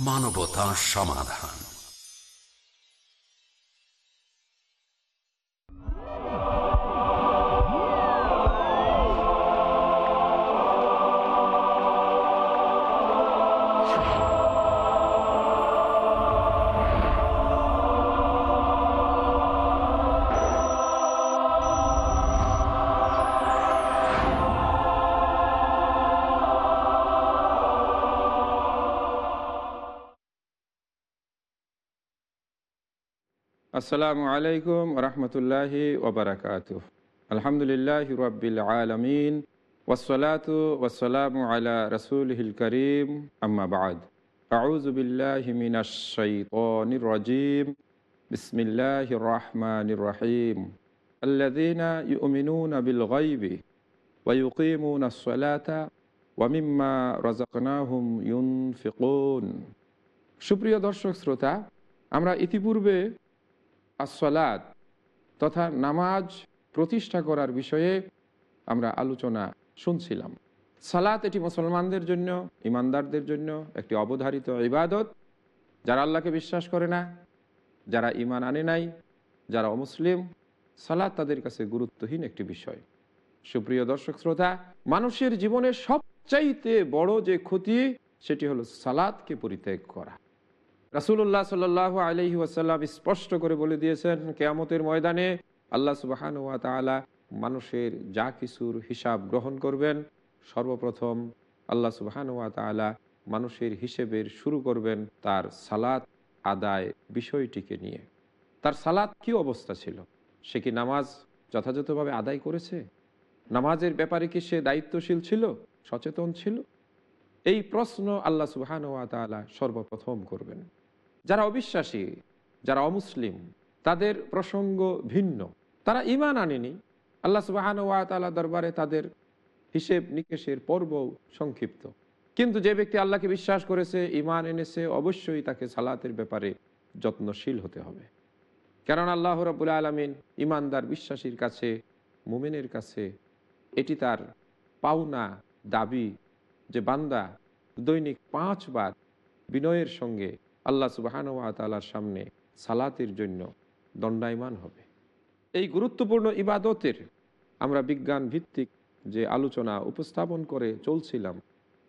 মানবতা সমাধান। আসসালামু আলাইকুম রহমতুল্লাহি ওবরাকাত আলহামদুলিল্লাহ রবিল আলমিন ওসলাতু ওসালাম আলা রসুল হিল করিম আম্মাবাদ আউজবিল্লাহিমিনাশিম বিসমিল্লাহ রহমান রহিম। الذين يؤمنون بالغيب ويقيمون الصلاة ومما رزقناهم ينفقون সুপ্রিয় দর্শক, শ্রোতা, আমরা ইতিপূর্বে আসলাদ তথা নামাজ প্রতিষ্ঠা করার বিষয়ে আমরা আলোচনা শুনছিলাম। সালাত এটি মুসলমানদের জন্য, ইমানদারদের জন্য একটি অবধারিত ইবাদত। যারা আল্লাহকে বিশ্বাস করে না, যারা ইমান আনে নাই, যারা অমুসলিম সালাদ তাদের কাছে গুরুত্বহীন একটি বিষয়। সুপ্রিয় দর্শক শ্রোতা, মানুষের জীবনের সবচাইতে বড় যে ক্ষতি, সেটি হলো সালাদকে পরিত্যাগ করা। রাসুল্লাহ সাল আলহি ওয়াসাল্লাম স্পষ্ট করে বলে দিয়েছেন, কেয়ামতের ময়দানে আল্লাহ সুবাহান ওয়া তালা মানুষের যা কিছুর হিসাব গ্রহণ করবেন, সর্বপ্রথম আল্লাহ সুবাহান ওয়া তালা মানুষের হিসেবের শুরু করবেন তার সালাত আদায় বিষয়টিকে নিয়ে। তার সালাত কি অবস্থা ছিল? সে কি নামাজ যথাযথভাবে আদায় করেছে? নামাজের ব্যাপারে কি সে দায়িত্বশীল ছিল, সচেতন ছিল? এই প্রশ্ন আল্লাহ সুবাহান ওয়া তালা সর্বপ্রথম করবেন। যারা অবিশ্বাসী, যারা অমুসলিম, তাদের প্রসঙ্গ ভিন্ন। তারা ইমান আনেনি। আল্লাহ সুবাহান ওয়া তালা দরবারে তাদের হিসেব নিকেশের পর্ব সংক্ষিপ্ত। কিন্তু যে ব্যক্তি আল্লাহকে বিশ্বাস করেছে ইমান এনেছে, অবশ্যই তাকে সালাতের ব্যাপারে যত্নশীল হতে হবে। কারণ আল্লাহ রবুল্লা আলমিন ইমানদার বিশ্বাসীর কাছে, মুমেনের কাছে এটি তার পাওনা দাবি যে বান্দা দৈনিক পাঁচবার বিনয়ের সঙ্গে আল্লাহ সুবাহানুয়াতালার সামনে সালাতের জন্য দণ্ডায়মান হবে। এই গুরুত্বপূর্ণ ইবাদতের আমরা বিজ্ঞান ভিত্তিক যে আলোচনা উপস্থাপন করে চলছিলাম,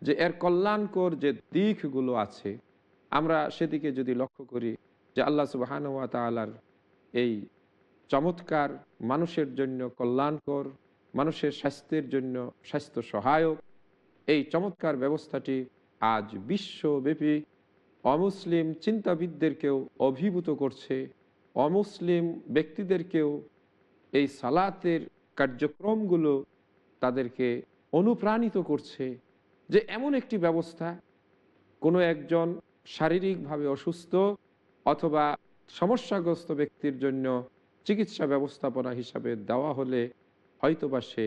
যে এর কল্যাণকর যে দিকগুলো আছে, আমরা সেদিকে যদি লক্ষ্য করি যে আল্লাহ সুবাহানুয়া তালার এই চমৎকার মানুষের জন্য কল্যাণকর, মানুষের স্বাস্থ্যের জন্য স্বাস্থ্য সহায়ক, এই চমৎকার ব্যবস্থাটি আজ বিশ্বব্যাপী অমুসলিম চিন্তাবিদদেরকেও অভিভূত করছে। অমুসলিম ব্যক্তিদেরকেও এই সালাতের কার্যক্রমগুলো তাদেরকে অনুপ্রাণিত করছে যে এমন একটি ব্যবস্থা, কোনো একজন শারীরিকভাবে অসুস্থ অথবা সমস্যাগ্রস্ত ব্যক্তির জন্য চিকিৎসা ব্যবস্থাপনা হিসাবে দেওয়া হলে হয়তোবা সে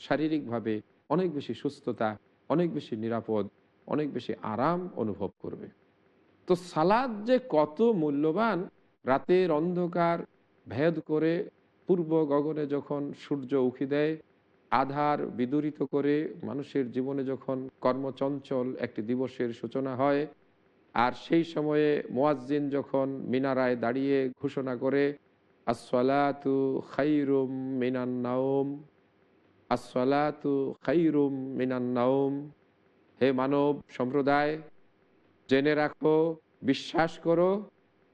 শারীরিকভাবে অনেক বেশি সুস্থতা, অনেক বেশি নিরাপদ, অনেক বেশি আরাম অনুভব করবে। তো সালাদ যে কত মূল্যবান, রাতের অন্ধকার ভেদ করে পূর্ব গগনে যখন সূর্য উখি দেয়, আধার বিদূরিত করে মানুষের জীবনে যখন কর্মচঞ্চল একটি দিবসের সূচনা হয়, আর সেই সময়ে মোয়াজ্জিন যখন মিনারায় দাঁড়িয়ে ঘোষণা করে আসলাতু খাইরুম মিনান্নাউম আসলাতু খাইরুম মিনান্নাউম হে মানব সম্প্রদায় জেনে রাখো, বিশ্বাস করো,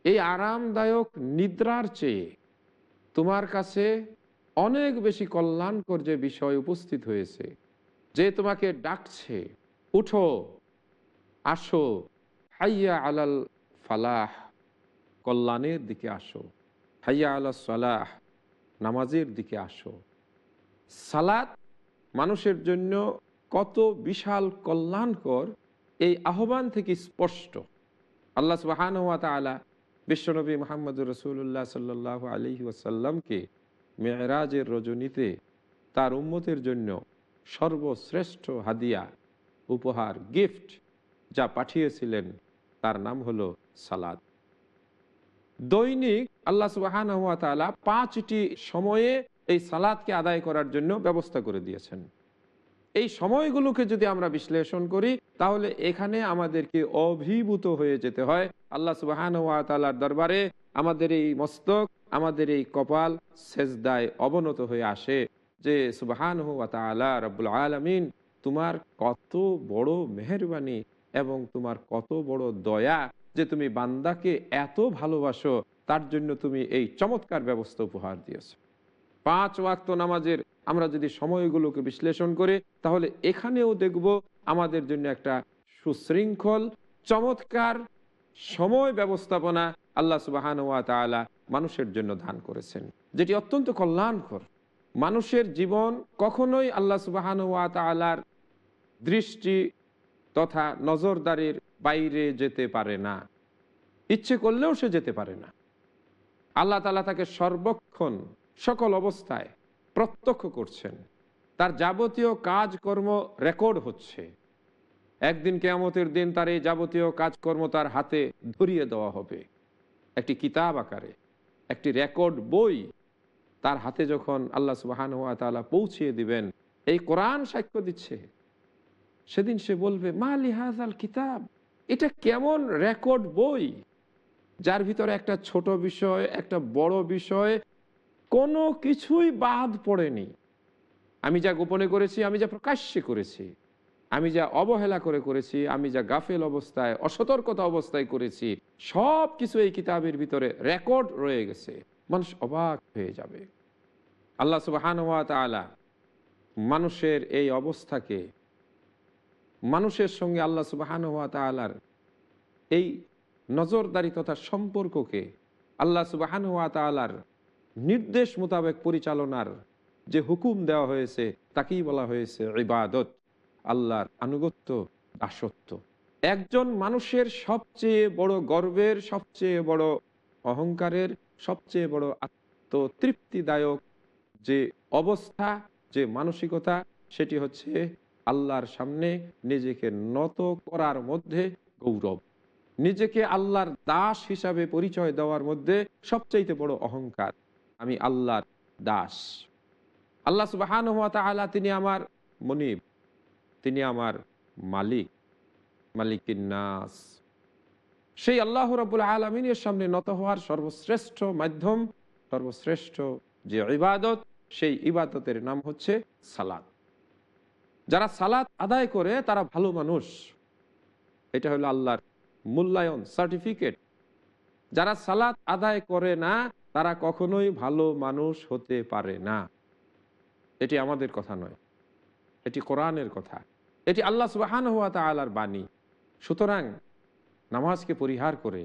এই আরামদায়ক নিদ্রার চেয়ে তোমার কাছে অনেক বেশি কল্যাণকর যে বিষয় উপস্থিত হয়েছে, যে তোমাকে ডাকছে, উঠো, আসো, হাইয়া আলাল ফালাহ কল্যাণের দিকে আসো, হাইয়া আলাল সালাহ, নামাজের দিকে আসো। সালাত মানুষের জন্য কত বিশাল কল্যাণকর এই আহ্বান থেকে স্পষ্ট। আল্লাহ সুবাহান তালা বিশ্বনবী মোহাম্মদ রসুল্লাহ সাল্লাহ আলি ওয়াসাল্লামকে মেয়েরাজের রজনীতে তার উম্মতের জন্য সর্বশ্রেষ্ঠ হাদিয়া, উপহার গিফট যা পাঠিয়েছিলেন, তার নাম হলো সালাদ দৈনিক আল্লাহ সুবাহান পাঁচটি সময়ে এই সালাদকে আদায় করার জন্য ব্যবস্থা করে দিয়েছেন। এই সময়গুলোকে যদি আমরা বিশ্লেষণ করি, তাহলে এখানে আমাদেরকে অভিভূত হয়ে যেতে হয়। আল্লাহ সুবাহান তালার দরবারে আমাদের এই মস্তক, আমাদের এই কপাল সেজদায় অবনত হয়ে আসে যে সুবাহান হুয়া তালা রব্বুল আলমিন তোমার কত বড় মেহরবানি এবং তোমার কত বড় দয়া যে তুমি বান্দাকে এত ভালোবাসো, তার জন্য তুমি এই চমৎকার ব্যবস্থা উপহার দিয়েছ। পাঁচ ওয়াক্ত নামাজের আমরা যদি সময়গুলোকে বিশ্লেষণ করি, তাহলে এখানেও দেখব আমাদের জন্য একটা সুশৃঙ্খল, চমৎকার সময় ব্যবস্থাপনা আল্লাহ সুবাহান ওয়া তালা মানুষের জন্য দান করেছেন, যেটি অত্যন্ত কল্যাণকর। মানুষের জীবন কখনোই আল্লাহ সুবাহান ওয়া তালার দৃষ্টি তথা নজরদারির বাইরে যেতে পারে না, ইচ্ছে করলেও সে যেতে পারে না। আল্লাহ তালা তাকে সর্বক্ষণ সকল অবস্থায় প্রত্যক্ষ করছেন। তার যাবতীয় কাজকর্ম রেকর্ড হচ্ছে। একদিন কেয়ামতের দিন তার এই যাবতীয় কাজকর্ম তার হাতে ধরিয়ে দেওয়া হবে। একটি কিতাব আকারে, একটি রেকর্ড বই তার হাতে যখন আল্লাহ সুবাহান হাত তালা পৌঁছিয়ে দিবেন, এই কোরআন সাক্ষ্য দিচ্ছে। সেদিন সে বলবে, মা লিহাজ আল কিতাব, এটা কেমন রেকর্ড বই, যার ভিতরে একটা ছোট বিষয়, একটা বড় বিষয় কোনো কিছুই বাদ পড়েনি। আমি যা গোপনে করেছি, আমি যা প্রকাশ্যে করেছি, আমি যা অবহেলা করে করেছি, আমি যা গাফেল অবস্থায়, অসতর্কতা অবস্থায় করেছি সব কিছু এই কিতাবের ভিতরে রেকর্ড রয়ে গেছে। মানুষ অবাক হয়ে যাবে। আল্লাহ সুবাহান তালা মানুষের এই অবস্থাকে, মানুষের সঙ্গে আল্লাহ সুবাহান তালার এই নজরদারি তথা সম্পর্ককে আল্লাহ সুবাহান তালার নির্দেশ মোতাবেক পরিচালনার যে হুকুম দেওয়া হয়েছে, তাকেই বলা হয়েছে ইবাদত, আল্লাহর আনুগত্য, দাসত্ব। একজন মানুষের সবচেয়ে বড় গর্বের, সবচেয়ে বড় অহংকারের, সবচেয়ে বড় আত্মতৃপ্তিদায়ক যে অবস্থা, যে মানসিকতা, সেটি হচ্ছে আল্লাহর সামনে নিজেকে নত করার মধ্যে গৌরব। নিজেকে আল্লাহর দাস হিসাবে পরিচয় দেওয়ার মধ্যে সবচাইতে বড় অহংকার। আমি আল্লাহর দাস। আল্লাহ সুবাহান আলা তিনি আমার মনিব, তিনি আমার মালিক, মালিকিন নাস। সেই আল্লাহ রবুল আলমিনের সামনে নত হওয়ার সর্বশ্রেষ্ঠ মাধ্যম, সর্বশ্রেষ্ঠ যে ইবাদত, সেই ইবাদতের নাম হচ্ছে সালাদ যারা সালাদ আদায় করে, তারা ভালো মানুষ। এটা হলো আল্লাহর মূল্যায়ন সার্টিফিকেট। যারা সালাদ আদায় করে না তারা কখনোই ভালো মানুষ হতে পারে না এটি আমাদের কথা নয় এটি কোরআনের কথা এটি আল্লাহ সুবাহান হুয়া তালার বাণী সুতরাং নামাজকে পরিহার করে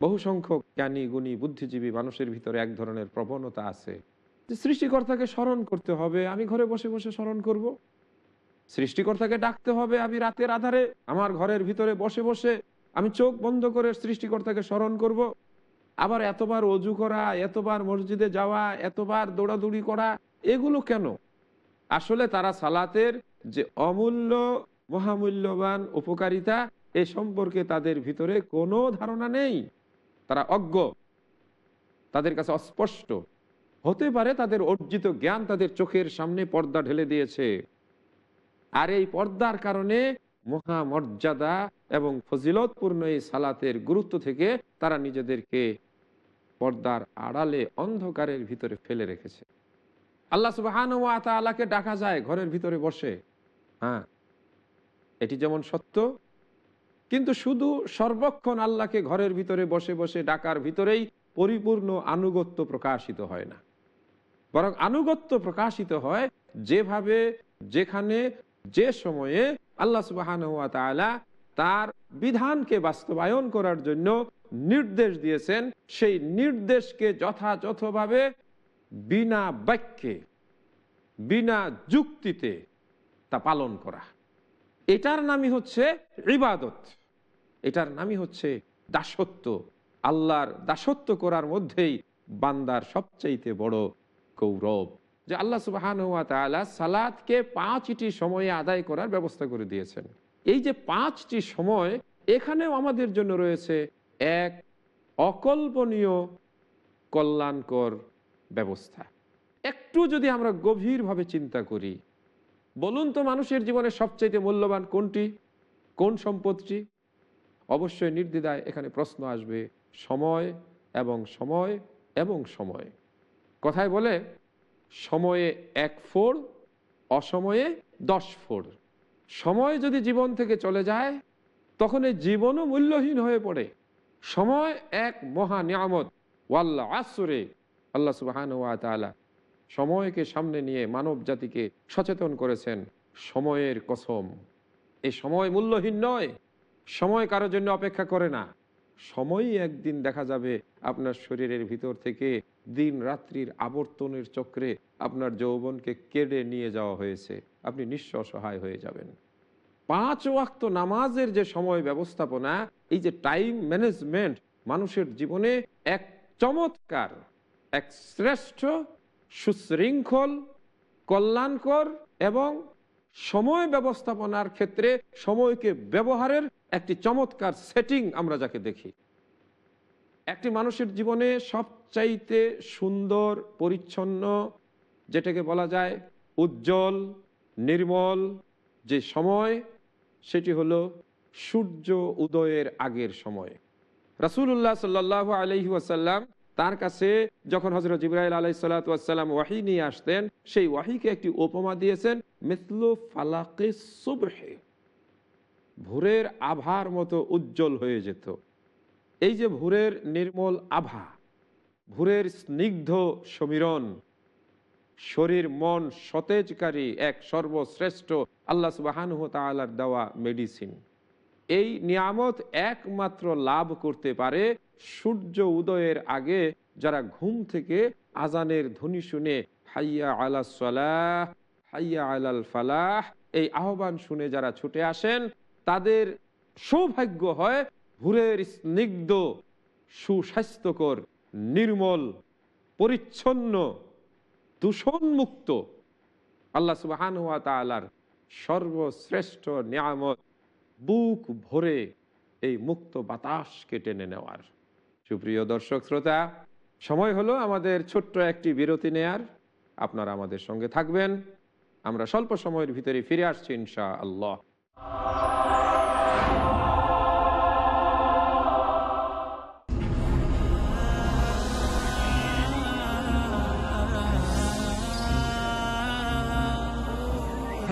বহু সংখ্যক জ্ঞানী, গুণী, বুদ্ধিজীবী মানুষের ভিতরে এক ধরনের প্রবণতা আছে যে সৃষ্টিকর্তাকে স্মরণ করতে হবে, আমি ঘরে বসে বসে স্মরণ করব। সৃষ্টিকর্তাকে ডাকতে হবে, আমি রাতের আধারে আমার ঘরের ভিতরে বসে বসে আমি চোখ বন্ধ করে সৃষ্টিকর্তাকে স্মরণ করব। আবার এতবার অজু করা, এতবার মসজিদে যাওয়া, এতবার দৌড়াদৌড়ি করা, এগুলো কেন? আসলে তারা সালাতের যে অমূল্য, মহামূল্যবান উপকারিতা, এ সম্পর্কে তাদের ভিতরে কোনো ধারণা নেই। তারা অজ্ঞ, তাদের কাছে অস্পষ্ট। হতে পারে তাদের অর্জিত জ্ঞান তাদের চোখের সামনে পর্দা ঢেলে দিয়েছে। আর এই পর্দার কারণে মহামর্যাদা এবং ফজিলতপূর্ণ এই সালাতের গুরুত্ব থেকে তারা নিজেদেরকে পর্দার আড়ালে অন্ধকারের ভিতরে ফেলে রেখেছে। আল্লাহ সুবাহান আল্লাহকে ডাকা যায় ঘরের ভিতরে বসে। হ্যাঁ এটি যেমন সত্য, কিন্তু শুধু সর্বক্ষণ আল্লাহকে ঘরের ভিতরে বসে বসে ডাকার ভিতরেই পরিপূর্ণ আনুগত্য প্রকাশিত হয় না। বরং আনুগত্য প্রকাশিত হয় যেভাবে, যেখানে, যে সময়ে আল্লাহ সুবাহান তার বিধানকে বাস্তবায়ন করার জন্য নির্দেশ দিয়েছেন, সেই নির্দেশকে যথাযথভাবে বিনা বাক্যে, বিনা যুক্তিতে তা পালন করা। এটার নামই হচ্ছে ইবাদত। এটার নামই হচ্ছে দাসত্ব। আল্লাহর দাসত্ব করার মধ্যেই বান্দার সবচাইতে বড় গৌরব। যে আল্লাহ সুবাহান সালাদকে পাঁচটি সময়ে আদায় করার ব্যবস্থা করে দিয়েছেন। এই যে পাঁচটি সময় এখানেও আমাদের জন্য রয়েছে এক অকল্পনীয় কল্যাণকর ব্যবস্থা। একটু যদি আমরা গভীরভাবে চিন্তা করি, বলুন তো মানুষের জীবনে সবচাইতে মূল্যবান কোনটি? কোন সম্পদটি? অবশ্যই নির্দ্বিধায় এখানে প্রশ্ন আসবে, সময় এবং সময় এবং সময়। কথায় বলে, সময়ে এক ফোড়, অসময়ে দশ ফোড়। সময় যদি জীবন থেকে চলে যায়, তখন এই জীবনও মূল্যহীন হয়ে পড়ে। সময় এক মহা নিয়ামত। ওয়াল্লা আসরে, আল্লাহ সুবাহান ওয়া তালা সময়কে সামনে নিয়ে মানব জাতিকে সচেতন করেছেন সময়ের কসম। এই সময় মূল্যহীন নয়, সময় কারোর জন্য অপেক্ষা করে না। সময়ই একদিন দেখা যাবে আপনার শরীরের ভিতর থেকে দিন রাত্রির আবর্তনের চক্রে আপনার যৌবনকে কেড়ে নিয়ে যাওয়া হয়েছে। আপনি নিঃস্ব সহায় হয়ে যাবেন। পাঁচ ওয়াক্ত নামাজের যে সময় ব্যবস্থাপনা, এই যে টাইম ম্যানেজমেন্ট মানুষের জীবনে এক চমৎকার, এক শ্রেষ্ঠ সুশৃঙ্খল, কল্যাণকর এবং সময় ব্যবস্থাপনার ক্ষেত্রে সময়কে ব্যবহারের একটি চমৎকার সেটিং আমরা যাকে দেখি। একটি মানুষের জীবনে সবচাইতে সুন্দর, পরিচ্ছন্ন, যেটাকে বলা যায় উজ্জ্বল, নির্মল যে সময় সেটি হলো সূর্য উদয়ের আগের সময়। রাসুল্লাহ সাল্লাহ আলহি ওয়াসাল্লাম তার কাছে যখন হজরত জিব্রাইল আলাই সাল্লাতাম ওয়াহি নিয়ে আসতেন, সেই ওয়াহিকে একটি উপমা দিয়েছেন, মিসলু ফালাকে সুবহে। ভোরের আভার মতো উজ্জ্বল হয়ে যেত। এই যে ভোরের নির্মল আভা, ভোরের স্নিগ্ধ সমীরণ শরীর, মন সতেজকারী এক সর্বশ্রেষ্ঠ আল্লাহ সুবাহানুহ তালার দেওয়া মেডিসিন এই নিয়ামত একমাত্র লাভ করতে পারে সূর্য উদয়ের আগে যারা ঘুম থেকে আজানের ধ্বনি শুনে হাইয়া আলা সালাহ, হাইয়া আলাল ফালাহ, এই আহ্বান শুনে যারা ছুটে আসেন, তাদের সৌভাগ্য হয় ভুরের স্নিগ্ধ, সুস্বাস্থ্যকর, নির্মল, পরিচ্ছন্ন দূষণমুক্ত। আল্লাহ সুবাহান হাত তালার সর্বশ্রেষ্ঠ নিয়ামত বুক ভরে এই মুক্ত বাতাসকে টেনে নেওয়ার। সুপ্রিয় দর্শক শ্রোতা, সময় হলো আমাদের ছোট্ট একটি বিরতি নেয়ার। আপনারা আমাদের সঙ্গে থাকবেন। আমরা স্বল্প সময়ের ভিতরে ফিরে আসছি ইনশা আল্লাহ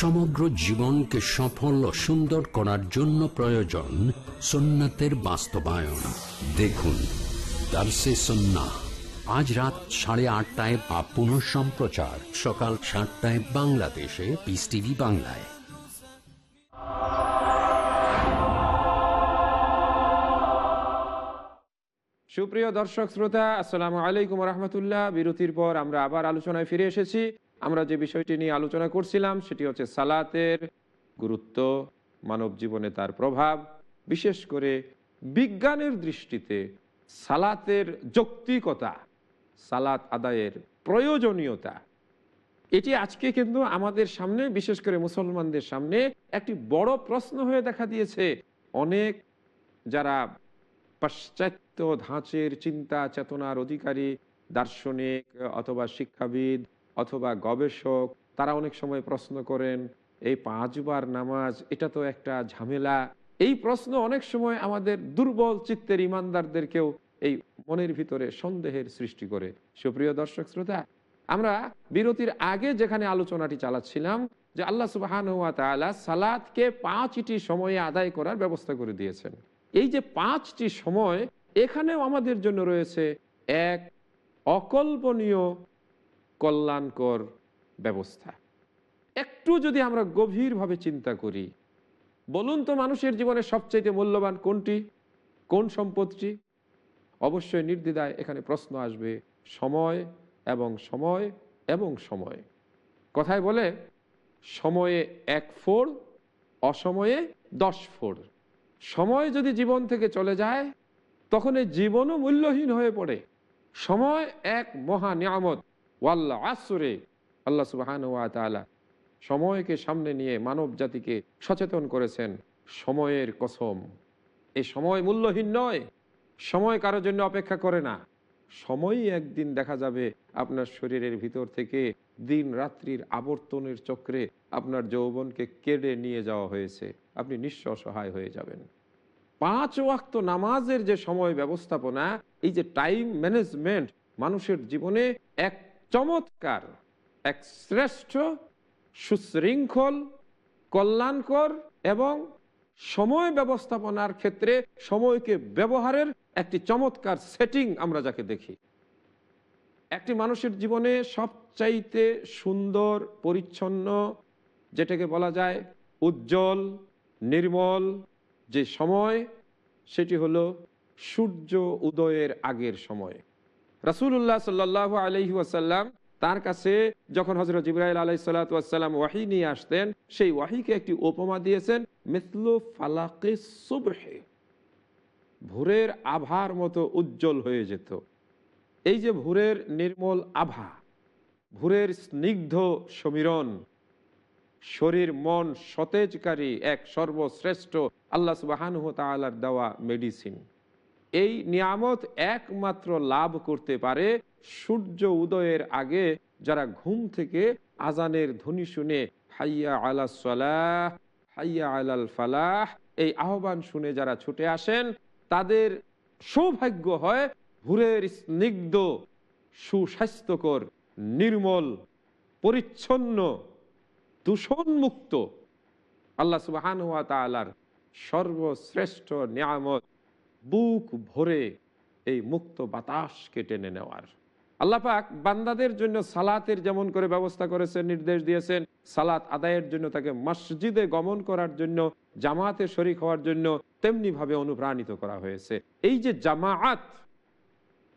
সমগ্র জীবনকে সফল ও সুন্দর করার জন্য প্রয়োজন সুন্নাতের বাস্তবায়ন। দেখুন, দার্সে সন্না আজ রাত সাড়ে আটটায় বা পুনঃ সম্প্রচার। সকাল সাতটায় বাংলাদেশে। পিস টিভি বাংলায়। সুপ্রিয় দর্শক, শ্রোতা, আসসালামু আলাইকুম রহমতুল্লাহ। বিরতির পর আমরা আবার আলোচনায় ফিরে এসেছি। আমরা যে বিষয়টি নিয়ে আলোচনা করছিলাম, সেটি হচ্ছে সালাতের গুরুত্ব, মানব জীবনে তার প্রভাব, বিশেষ করে বিজ্ঞানের দৃষ্টিতে সালাতের যৌক্তিকতা, সালাত আদায়ের প্রয়োজনীয়তা। এটি আজকে কিন্তু আমাদের সামনে, বিশেষ করে মুসলমানদের সামনে, একটি বড় প্রশ্ন হয়ে দেখা দিয়েছে। অনেক যারা পাশ্চাত্য ধাঁচের চিন্তা, চেতনার অধিকারী, দার্শনিক অথবা শিক্ষাবিদ অথবা গবেষক, তারা অনেক সময় প্রশ্ন করেন, এই পাঁচবার নামাজ, এটা তো একটা ঝামেলা? এই প্রশ্ন অনেক সময় আমাদের দুর্বল চিত্তের ইমানদারদেরকেও এই মনের ভিতরে সন্দেহের সৃষ্টি করে। সুপ্রিয় দর্শক শ্রোতা, আমরা বিরতির আগে যেখানে আলোচনাটি চালাচ্ছিলাম, যে আল্লাহ সুবাহান সালাদকে পাঁচটি সময়ে আদায় করার ব্যবস্থা করে দিয়েছেন। এই যে পাঁচটি সময়, এখানেও আমাদের জন্য রয়েছে এক, অকল্পনীয় কল্যাণকর ব্যবস্থা। একটু যদি আমরা গভীরভাবে চিন্তা করি, বলুন তো মানুষের জীবনে সবচাইতে মূল্যবান কোনটি? কোন সম্পদটি? অবশ্যই নির্দ্বিধায় এখানে প্রশ্ন আসবে, সময় এবং সময় এবং সময়। কথায় বলে, সময়ে এক ফোড়, অসময়ে দশ ফোড়। সময় যদি জীবন থেকে চলে যায়, তখন এই জীবনও মূল্যহীন হয়ে পড়ে। সময় এক মহা নিয়ামত। ওয়াল্লা আসরে আল্লাহ সুবাহান ওয়া তালা সময়কে সামনে নিয়ে মানব জাতিকে সচেতন করেছেন সময়ের কসম। এই সময় মূল্যহীন নয়, সময় কারোর জন্য অপেক্ষা করে না। সময়ই একদিন দেখা যাবে আপনার শরীরের ভিতর থেকে দিন রাত্রির আবর্তনের চক্রে আপনার যৌবনকে কেড়ে নিয়ে যাওয়া হয়েছে। আপনি নিঃস্ব সহায় হয়ে যাবেন। পাঁচ ওয়াক্ত নামাজের যে সময় ব্যবস্থাপনা, এই যে টাইম ম্যানেজমেন্ট মানুষের জীবনে এক চমৎকার। এক শ্রেষ্ঠ সুশৃঙ্খল, কল্যাণকর এবং সময় ব্যবস্থাপনার ক্ষেত্রে সময়কে ব্যবহারের একটি চমৎকার সেটিং আমরা যাকে দেখি। একটি মানুষের জীবনে সবচাইতে সুন্দর, পরিচ্ছন্ন, যেটাকে বলা যায় উজ্জ্বল, নির্মল যে সময়, সেটি হলো সূর্য উদয়ের আগের সময়। রাসুল্লাহ সাল্লাহ আলহি ওয়াসাল্লাম তার কাছে যখন হজরত ইব্রাহিম আলাই সাল্লাতাম ওয়াহি নিয়ে আসতেন, সেই ওয়াহিকে একটি উপমা দিয়েছেন মিথলু ফালাকে সুবহে ভোরের আভার মতো উজ্জ্বল হয়ে যেত। এই যে ভোরের নির্মল আভা, ভোরের স্নিগ্ধ সমীরণ, শরীর, মন সতেজকারী এক সর্বশ্রেষ্ঠ, আল্লাহ সুবাহানুহ তালার দেওয়া মেডিসিন এই নিয়ামত একমাত্র লাভ করতে পারে সূর্য উদয়ের আগে যারা ঘুম থেকে আজানের ধ্বনি শুনে হাইয়া আলা সালাহ, হাইয়া আলাল ফালাহ, এই আহ্বান শুনে যারা ছুটে আসেন, তাদের সৌভাগ্য হয় ভুরের স্নিগ্ধ, সুস্বাস্থ্যকর, নির্মল, পরিচ্ছন্ন, দূষণমুক্ত আল্লাহ সুবাহান তালার সর্বশ্রেষ্ঠ নিয়ামত বুক ভরে এই মুক্ত বাতাসকে টেনে নেওয়ার। আল্লাপাক বান্দাদের জন্য সালাতের যেমন করে ব্যবস্থা করেছেন, নির্দেশ দিয়েছেন, সালাত আদায়ের জন্য তাকে মসজিদে গমন করার জন্য, জামাতে শরিক হওয়ার জন্য তেমনি ভাবে অনুপ্রাণিত করা হয়েছে। এই যে জামাআত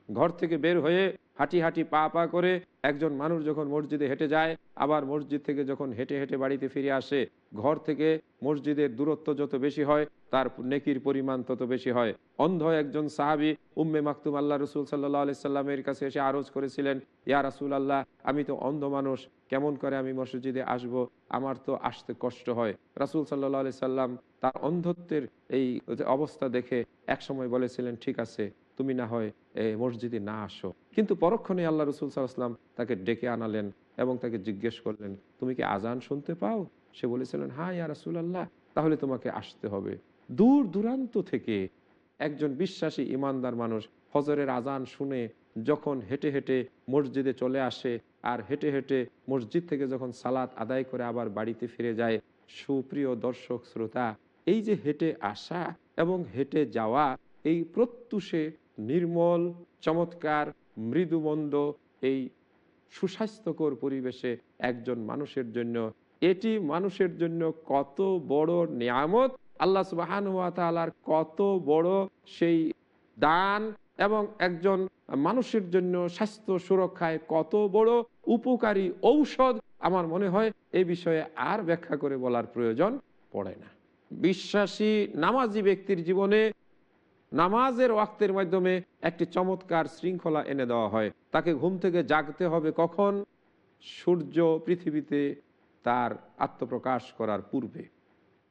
ঘর থেকে বের হয়ে হাঁটি হাঁটি পা পা করে একজন মানুষ যখন মসজিদে হেঁটে যায়, আবার মসজিদ থেকে যখন হেঁটে হেঁটে বাড়িতে ফিরে আসে, ঘর থেকে মসজিদের দূরত্ব যত বেশি হয়, তার নেকির পরিমাণ তত বেশি হয়। অন্ধ একজন সাহাবি উম্মে মাকতুম আল্লাহ রসুল সাল্লাহ আলি সাল্লামের কাছে এসে আরজ করেছিলেন, ইয়া রাসুল আল্লাহ আমি তো অন্ধ মানুষ, কেমন করে আমি মসজিদে আসব? আমার তো আসতে কষ্ট হয়। রাসুল সাল্লাহ আলি সাল্লাম তার অন্ধত্বের এই অবস্থা দেখে একসময় বলেছিলেন, ঠিক আছে, তুমি না হয় মসজিদে না আসো। কিন্তু পরক্ষণে আল্লাহ রসুল সাল্লাম তাকে ডেকে আনালেন এবং তাকে জিজ্ঞেস করলেন, তুমি কি আজান শুনতে পাও? সে বলেছিলেন হ্যাঁ ইয়া রাসুল আল্লাহ তাহলে তোমাকে আসতে হবে। দূর দূরান্ত থেকে একজন বিশ্বাসী ইমানদার মানুষ ফজরের আজান শুনে যখন হেঁটে হেঁটে মসজিদে চলে আসে আর হেঁটে হেঁটে মসজিদ থেকে যখন সালাত আদায় করে আবার বাড়িতে ফিরে যায়, সুপ্রিয় দর্শক, শ্রোতা, এই যে হেঁটে আসা এবং হেঁটে যাওয়া, এই প্রত্যুষে নির্মল, চমৎকার, মৃদুমন্দ এই সুস্বাস্থ্যকর পরিবেশে একজন মানুষের জন্য, এটি মানুষের জন্য কত বড় নিয়ামত? আল্লাহ সুবাহান তালার কত বড় সেই দান এবং একজন মানুষের জন্য স্বাস্থ্য সুরক্ষায় কত বড় উপকারী ঔষধ? আমার মনে হয় এ বিষয়ে আর ব্যাখ্যা করে বলার প্রয়োজন পড়ে না। বিশ্বাসী, নামাজি ব্যক্তির জীবনে নামাজের ওয়াক্তের মাধ্যমে একটি চমৎকার শৃঙ্খলা এনে দেওয়া হয়। তাকে ঘুম থেকে জাগতে হবে কখন? সূর্য পৃথিবীতে তার আত্মপ্রকাশ করার পূর্বে।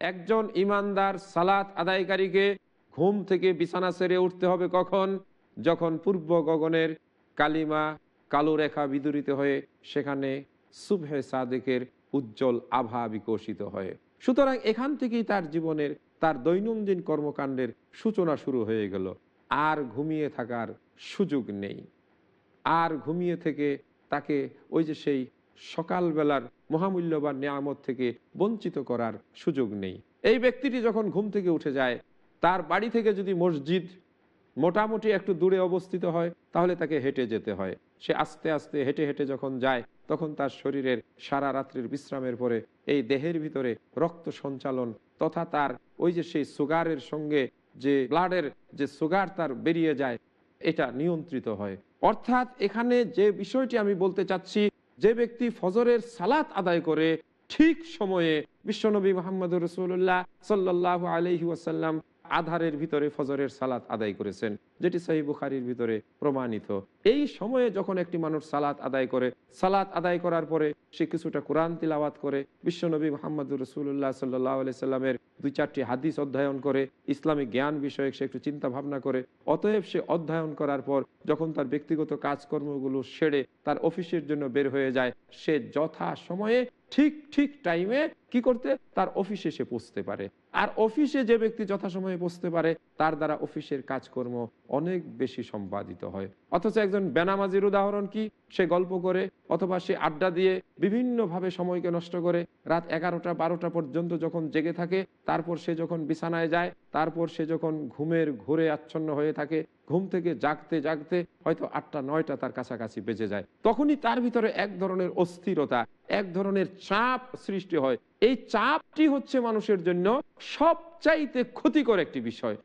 একজন ইমানদার সালাত আদায়কারীকে ঘুম থেকে বিছানা সেরে উঠতে হবে কখন? যখন পূর্ব গগনের কালিমা কালো রেখা বিদুরিত হয়ে সেখানে সুবহে সাদেকের উজ্জ্বল আভা বিকশিত হয়। সুতরাং এখান থেকেই তার জীবনের তার দৈনন্দিন কর্মকাণ্ডের সূচনা শুরু হয়ে গেল। আর ঘুমিয়ে থাকার সুযোগ নেই। আর ঘুমিয়ে থেকে তাকে ওই যে সেই সকালবেলার মহামূল্যবান নিয়ামত থেকে বঞ্চিত করার সুযোগ নেই। এই ব্যক্তিটি যখন ঘুম থেকে উঠে যায়, তার বাড়ি থেকে যদি মসজিদ মোটামুটি একটু দূরে অবস্থিত হয়, তাহলে তাকে হেঁটে যেতে হয়। সে আস্তে আস্তে হেঁটে হেঁটে যখন যায়, তখন তার শরীরের সারা রাত্রির বিশ্রামের পরে এই দেহের ভিতরে রক্ত সঞ্চালন তথা তার ওই যে সেই সুগারের সঙ্গে যে ব্লাডের যে সুগার তার বেরিয়ে যায়, এটা নিয়ন্ত্রিত হয়। অর্থাৎ এখানে যে বিষয়টি আমি বলতে চাচ্ছি, যে ব্যক্তি ফজরের সালাত আদায় করে, ঠিক সময়ে বিশ্বনবী মোহাম্মদ রসুল্লাহ সাল্লাহ আলহি ওয়াসাল্লাম আধারের ভিতরে ফজরের সালাত আদায় করেছেন, যেটি সাহি বুখারির ভিতরে প্রমাণিত। এই সময়ে যখন একটি মানুষ সালাত আদায় করে, সালাত আদায় করার পরে সে কিছুটা কোরআন তিলাওয়াত করে বিশ্বনবী মোহাম্মদ রসুল্লাহ সাল্লাহ সাল্লামের দুই চারটি হাদিস অধ্যয়ন করে ইসলামিক জ্ঞান বিষয়ক সে একটু চিন্তা ভাবনা করে, অতএব সে অধ্যয়ন করার পর যখন তার ব্যক্তিগত কাজকর্মগুলো সেরে তার অফিসের জন্য বের হয়ে যায়, সে যথা সময়ে ঠিক ঠিক টাইমে কি করতে, তার অফিসে সে পৌঁছতে পারে। আর অফিসে যে ব্যক্তি যথাসময়ে পৌঁছতে পারে, তার দ্বারা অফিসের কাজকর্ম অনেক বেশি সম্পাদিত হয়। অথচ একজন বেনামাজির উদাহরণ কি? সে গল্প করে অথবা সে আড্ডা দিয়ে বিভিন্নভাবে সময়কে নষ্ট করে, রাত এগারোটা বারোটা পর্যন্ত যখন জেগে থাকে, তারপর সে যখন বিছানায় যায়, তারপর সে যখন ঘুমের ঘুরে আচ্ছন্ন হয়ে থাকে, ঘুম থেকে জাগতে জাগতে হয়তো আটটা, নয়টা তার কাছাকাছি বেঁচে যায়। তখনই তার ভিতরে এক ধরনের অস্থিরতা এক ধরনের চাপ সৃষ্টি হয়। এই চাপটি হচ্ছে মানুষের জন্য সবচাইতে ক্ষতিকর একটি বিষয়।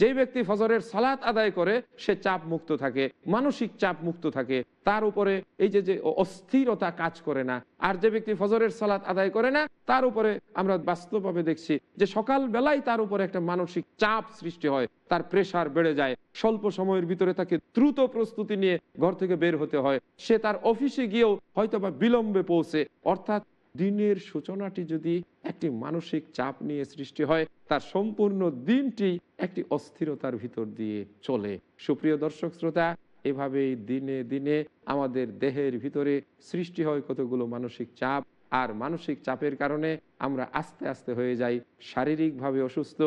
যে ব্যক্তি ফজরের সালাত আদায় করে, সে চাপ মুক্ত থাকে, মানসিক চাপ মুক্ত থাকে। তার উপরে এই যে যে অস্থিরতা কাজ করে না, আর যে ব্যক্তি ফজরের সালাত আদায় করে না, তার উপরে আমরা বাস্তবভাবে দেখছি যে সকাল বেলায় তার উপরে একটা মানসিক চাপ সৃষ্টি হয়, তার প্রেশার বেড়ে যায়। স্বল্প সময়ের ভিতরে তাকে দ্রুত প্রস্তুতি নিয়ে ঘর থেকে বের হতে হয়। সে তার অফিসে গিয়েও হয়তো বা বিলম্বে পৌঁছে, অর্থাৎ দিনের সূচনাটি যদি একটি মানসিক চাপ নিয়ে সৃষ্টি হয়, তার সম্পূর্ণ দিনটি একটি অস্থিরতার ভিতর দিয়ে চলে। সুপ্রিয় দর্শক শ্রোতা, এভাবেই দিনে দিনে আমাদের দেহের ভিতরে সৃষ্টি হয় কতগুলো মানসিক চাপ, আর মানসিক চাপের কারণে আমরা আস্তে আস্তে হয়ে যাই, শারীরিকভাবে অসুস্থ,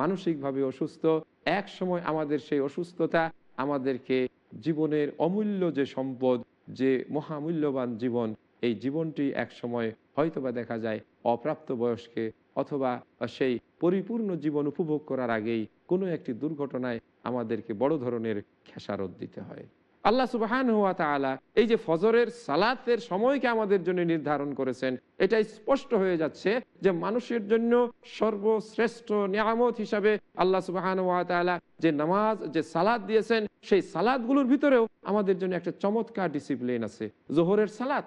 মানসিকভাবে অসুস্থ। এক সময় আমাদের সেই অসুস্থতা আমাদেরকে জীবনের অমূল্য যে সম্পদ, যে মহামূল্যবান জীবন এই জীবনটি এক সময় হয়তোবা দেখা যায় অপ্রাপ্ত বয়স্কে অথবা সেই পরিপূর্ণ জীবন উপভোগ করার আগেই কোনো একটি দুর্ঘটনায় আমাদেরকে বড় ধরনের খেসারত দিতে হয়। আল্লাহ সুবাহান হুয়া তালা এই যে ফজরের সালাতের সময়কে আমাদের জন্য নির্ধারণ করেছেন এটা স্পষ্ট হয়ে যাচ্ছে যে মানুষের জন্য সর্বশ্রেষ্ঠ নিয়ামত হিসাবে আল্লাহ সুবাহান হুয়া তালা যে নামাজ, যে সালাদ দিয়েছেন, সেই সালাদগুলোর ভিতরেও আমাদের জন্য একটা চমৎকার ডিসিপ্লিন আছে। জোহরের সালাত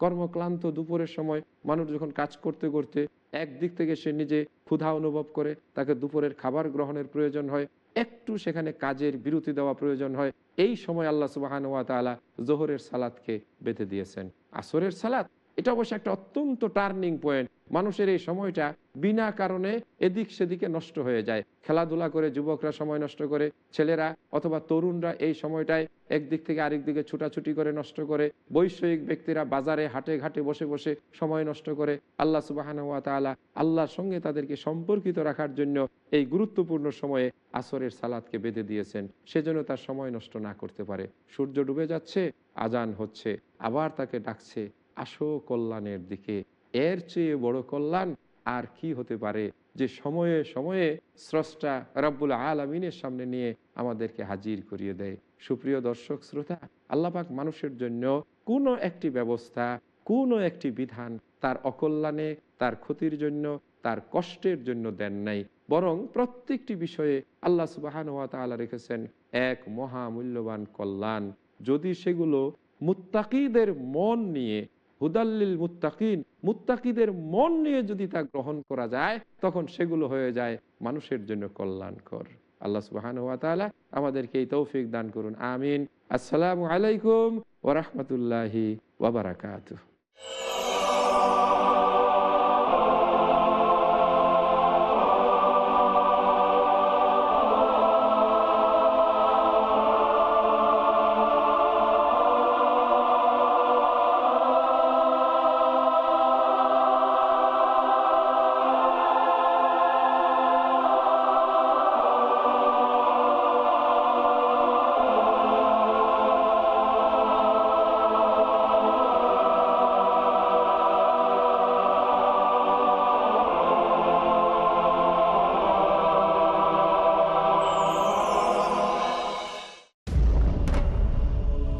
কর্মক্লান্ত দুপুরের সময় মানুষ যখন কাজ করতে করতে একদিক থেকে সে নিজে ক্ষুধা অনুভব করে, তাকে দুপুরের খাবার গ্রহণের প্রয়োজন হয়, একটু সেখানে কাজের বিরতি দেওয়া প্রয়োজন হয়, এই সময় আল্লাহ সুবাহান ওয়া তালা জোহরের সালাদকে বেঁধে দিয়েছেন। আসরের সালাদ এটা অবশ্য একটা অত্যন্ত টার্নিং পয়েন্ট মানুষের এই সময়টা বিনা কারণে এদিক সেদিকে নষ্ট হয়ে যায়। খেলাধুলা করে যুবকরা সময় নষ্ট করে, ছেলেরা অথবা তরুণরা এই সময়টায় একদিক থেকে আরেক দিকে ছুটাছুটি করে নষ্ট করে, বৈষয়িক ব্যক্তিরা বাজারে, হাটে ঘাটে বসে বসে সময় নষ্ট করে, আল্লাহ সুবাহান ওয়া তালা আল্লাহর সঙ্গে তাদেরকে সম্পর্কিত রাখার জন্য এই গুরুত্বপূর্ণ সময়ে আসরের সালাদকে বেঁধে দিয়েছেন। সেজন্য তার সময় নষ্ট না করতে পারে। সূর্য ডুবে যাচ্ছে, আজান হচ্ছে, আবার তাকে ডাকছে আসো কল্যাণের দিকে। এর চেয়ে বড় কল্যাণ আর কি হতে পারে যে সময়ে সময়ে স্রষ্টা রব্বুল আলমিনের সামনে নিয়ে আমাদেরকে হাজির করিয়ে দেয়। সুপ্রিয় দর্শক, শ্রোতা, আল্লাপাক মানুষের জন্য কোনো একটি ব্যবস্থা, কোনো একটি বিধান তার অকল্যাণে, তার ক্ষতির জন্য, তার কষ্টের জন্য দেন নাই। বরং প্রত্যেকটি বিষয়ে আল্লাহ সুবাহান ওয়া রেখেছেন এক মহামূল্যবান কল্যাণ। যদি সেগুলো মুত্তাকিদের মন নিয়ে হুদাল্লিল মুত্তাকিন। মুত্তাকিদের মন নিয়ে যদি তা গ্রহণ করা যায়, তখন সেগুলো হয়ে যায় মানুষের জন্য কল্যাণকর। আল্লাহ সুবাহান ওয়া তালা আমাদেরকে এই তৌফিক দান করুন। আমিন। আসসালামু আলাইকুম ওরহমতুল্লাহি ওবরাকাতুহ